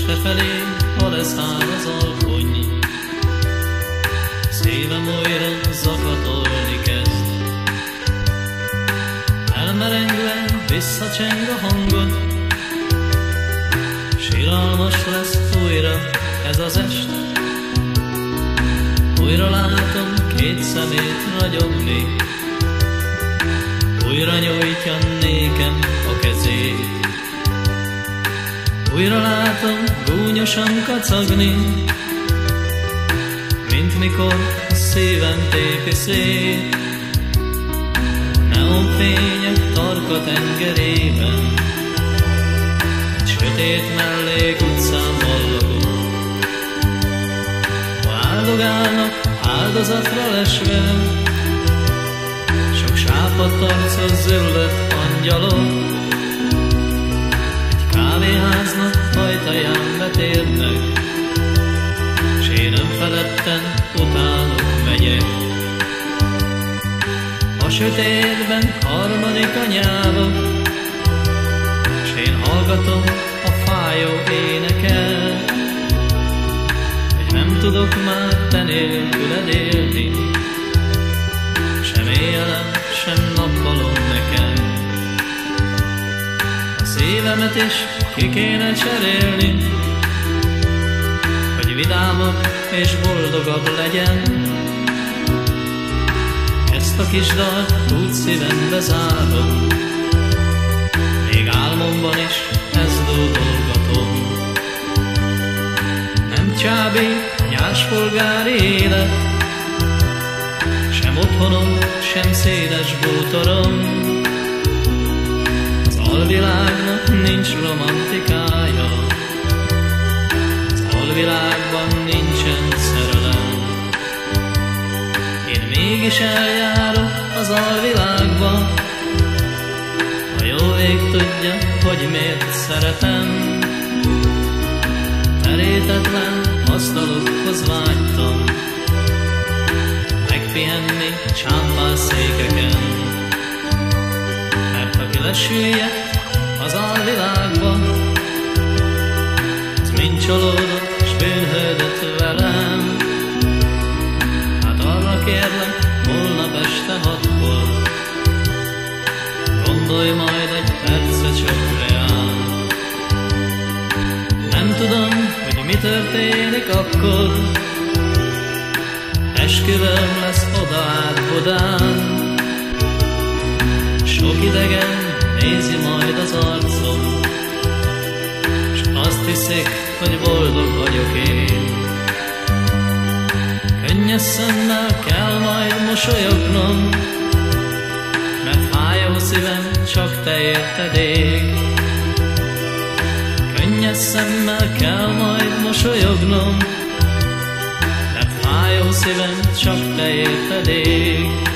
este felé, ha leszáll az alkony. Szívem újra zakatolni kezd. Elmerengve visszacseng a hangod, Siralmas lesz újra ez az est. Újra látom két szemét ragyogni, Újra nyújtja Újra látom gúnyosan kacagni, mint mikor a szívem tépi szét. Neonfények tarka tengerében, egy sötét mellék utcán ballagó. Áldogálnak áldozatra lesve, sok sápadt arcos zöllött angyalok, kávéháznak ajtaján betérnek, s én önfeledten utánok megyek. A sötétben harmadik nyáva, s én hallgatom a fájó énekel, hogy nem tudok már te nélküled élni, sem éjjelen, sem nappalom nekem. A szívemet is ki kéne cserélni, hogy vidámabb és boldogabb legyen. Ezt a kis dalt úgy szívembe zárom, még álmomban is ezt dolgatom. Nem csábí, nyáspolgári élet, sem otthonom, sem széles bútorom, alvilágnak nincs romantikája, az alvilágban nincsen szerelem. Én mégis eljárok az alvilágba, a jó ég tudja, hogy miért szeretem. Terétetlen asztalokhoz vágytam, megpihenni csámpás székeken lesüllyedt az alvilágba, az mind csalódott s bűnhődött velem. Hát arra kérlek, holnap este hatkor, gondolj majd egy perce csak reál. Nem tudom, hogy mi történik akkor, esküvőm lesz oda át sok idegen nézi majd az arcom, és azt hiszik, hogy boldog vagyok én. Könnyes szemmel kell majd mosolyognom, mert fájó szívem csak te érted ég. Könnyes szemmel kell majd mosolyognom, mert fájó szívem csak te érted ég.